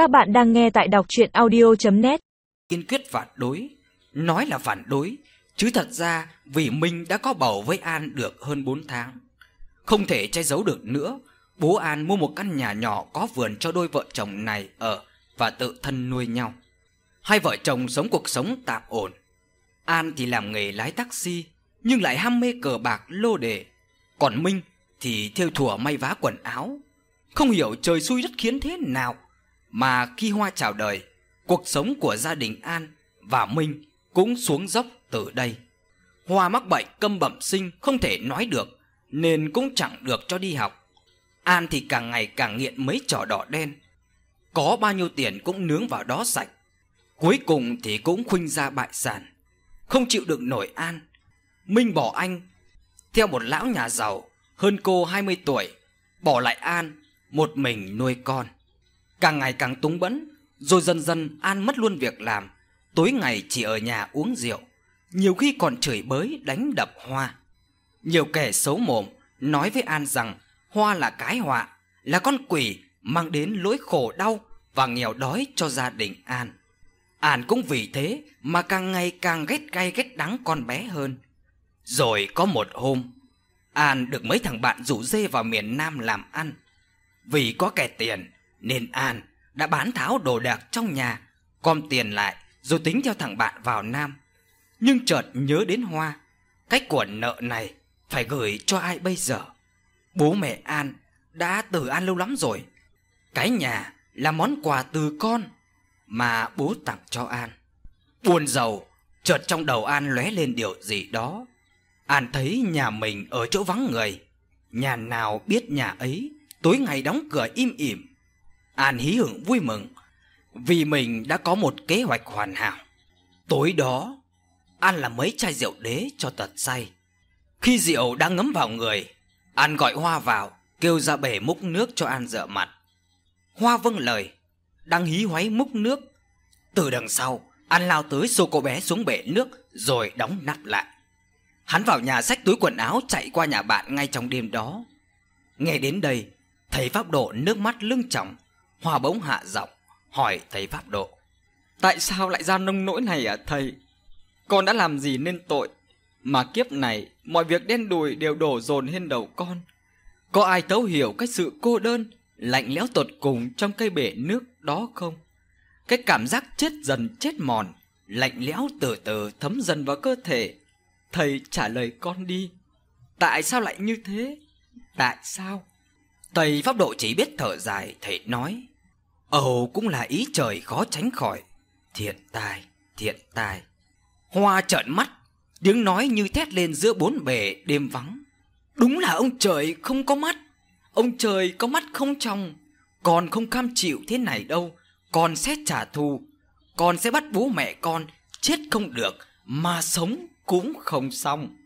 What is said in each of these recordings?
Các bạn đang nghe tại đọc chuyện audio.net Kiên quyết phản đối. Nói là phản đối, Chứ thật ra vì Minh đã có bầu với An được hơn 4 tháng. Không thể che giấu được nữa, Bố An mua một căn nhà nhỏ có vườn cho đôi vợ chồng này ở Và tự thân nuôi nhau. Hai vợ chồng sống cuộc sống tạm ổn. An thì làm nghề lái taxi, Nhưng lại ham mê cờ bạc, lô đề. Còn Minh thì theo thùa may vá quần áo. Không hiểu trời xui đất khiến thế nào. Mà khi Hoa chào đời, Cuộc sống của gia đình An và Minh cũng xuống dốc từ đây. Hoa mắc bệnh câm bẩm sinh không thể nói được, Nên cũng chẳng được cho đi học. An thì càng ngày càng nghiện mấy trò đỏ đen. Có bao nhiêu tiền cũng nướng vào đó sạch. Cuối cùng thì cũng khuynh ra bại sản. Không chịu được nổi An. Minh bỏ anh. Theo một lão nhà giàu, Hơn cô 20 tuổi, Bỏ lại An, Một mình nuôi con. Càng ngày càng túng bẫn Rồi dần dần An mất luôn việc làm. Tối ngày chỉ ở nhà uống rượu, Nhiều khi còn chửi bới đánh đập Hoa. Nhiều kẻ xấu mồm Nói với An rằng Hoa là cái họa, Là con quỷ mang đến nỗi khổ đau Và nghèo đói cho gia đình An. An cũng vì thế Mà càng ngày càng ghét cay ghét đắng con bé hơn. Rồi có một hôm, An được mấy thằng bạn rủ dê vào miền Nam làm ăn. Vì có kẻ tiền nên An đã bán tháo đồ đạc trong nhà, gom tiền lại Rồi tính theo thằng bạn vào Nam. Nhưng chợt nhớ đến Hoa, Cách của nợ này Phải gửi cho ai bây giờ? Bố mẹ An đã từ An lâu lắm rồi. Cái nhà là món quà từ con Mà bố tặng cho An. Buồn giàu, Chợt trong đầu An lóe lên điều gì đó. An thấy nhà mình ở chỗ vắng người. Nhà nào biết nhà ấy, Tối ngày đóng cửa im ỉm. An hí hưởng vui mừng, Vì mình đã có một kế hoạch hoàn hảo. Tối đó, An làm mấy chai rượu đế cho tật say. Khi rượu đang ngấm vào người, An gọi Hoa vào, Kêu ra bể múc nước cho An rửa mặt. Hoa vâng lời, Đang hí hoáy múc nước. Từ đằng sau, An lao tới xô cô bé xuống bể nước Rồi đóng nắp lại. Hắn vào nhà xách túi quần áo chạy qua nhà bạn ngay trong đêm đó. Nghe đến đây, thấy Pháp Độ nước mắt lưng tròng Hoa bỗng hạ giọng, Hỏi thầy Pháp Độ. Tại sao lại ra nông nỗi này à thầy? Con đã làm gì nên tội? Mà kiếp này, Mọi việc đen đùi đều đổ dồn lên đầu con. Có ai thấu hiểu cái sự cô đơn, Lạnh lẽo tột cùng trong cây bể nước đó không? Cái cảm giác chết dần, chết mòn, Lạnh lẽo từ từ thấm dần vào cơ thể. Thầy trả lời con đi. Tại sao lại như thế? Tại sao? Thầy pháp độ chỉ biết thở dài, Thầy nói ầu cũng là ý trời khó tránh khỏi. Thiện tai Thiện tai Hoa trợn mắt, Tiếng nói như thét lên giữa bốn bề đêm vắng. Đúng là ông trời không có mắt. Ông trời có mắt không trong Con không cam chịu thế này đâu. Con sẽ trả thù, Con sẽ bắt bố mẹ con, Chết không được, Mà sống cũng không xong.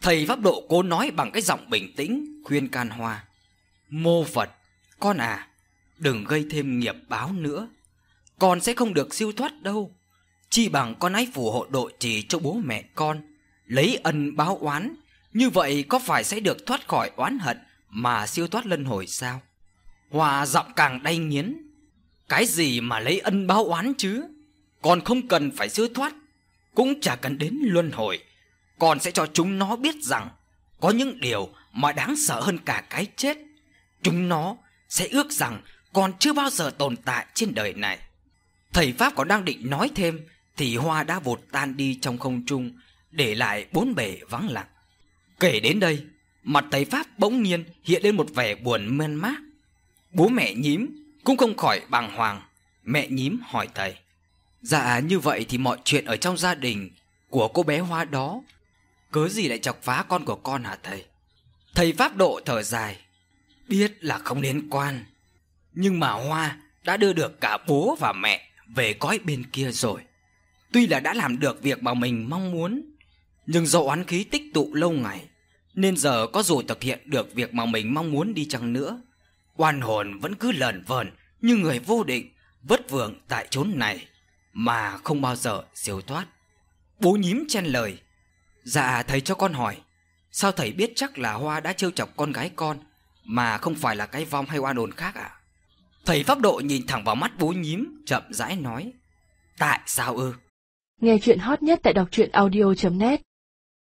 Thầy pháp độ cố nói bằng cái giọng bình tĩnh, Khuyên can hoa. Mô Phật, Con à Đừng gây thêm nghiệp báo nữa. Con sẽ không được siêu thoát đâu. Chỉ bằng con hãy phù hộ độ trì cho bố mẹ con. Lấy ân báo oán. Như vậy có phải sẽ được thoát khỏi oán hận Mà siêu thoát luân hồi sao? Hòa giọng càng đay nghiến. Cái gì mà lấy ân báo oán chứ? Con không cần phải siêu thoát. Cũng chả cần đến luân hồi. Con sẽ cho chúng nó biết rằng Có những điều mà đáng sợ hơn cả cái chết. Chúng nó sẽ ước rằng còn chưa bao giờ tồn tại trên đời này. Thầy Pháp còn đang định nói thêm Thì hoa đã vụt tan đi trong không trung, Để lại bốn bề vắng lặng. Kể đến đây, Mặt thầy Pháp bỗng nhiên hiện lên một vẻ buồn men mát Bố mẹ nhím cũng không khỏi bàng hoàng. Mẹ nhím hỏi thầy Dạ như vậy thì mọi chuyện ở trong gia đình Của cô bé Hoa đó Cớ gì lại chọc phá con của con hả thầy? Thầy Pháp độ thở dài, Biết là không liên quan. Nhưng mà Hoa đã đưa được cả bố và mẹ Về cõi bên kia rồi. Tuy là đã làm được việc mà mình mong muốn, Nhưng do oán khí tích tụ lâu ngày, Nên giờ có dù thực hiện được việc mà mình mong muốn đi chăng nữa. Oan hồn vẫn cứ lờn vờn Như người vô định, Vất vưởng tại chốn này Mà không bao giờ siêu thoát. Bố nhím chen lời. Dạ thầy cho con hỏi, Sao thầy biết chắc là Hoa đã trêu chọc con gái con Mà không phải là cái vong hay oan hồn khác ạ? Thầy Pháp Độ nhìn thẳng vào mắt bố nhím, chậm rãi nói. Tại sao ư? Nghe chuyện hot nhất tại đọc truyện audio.net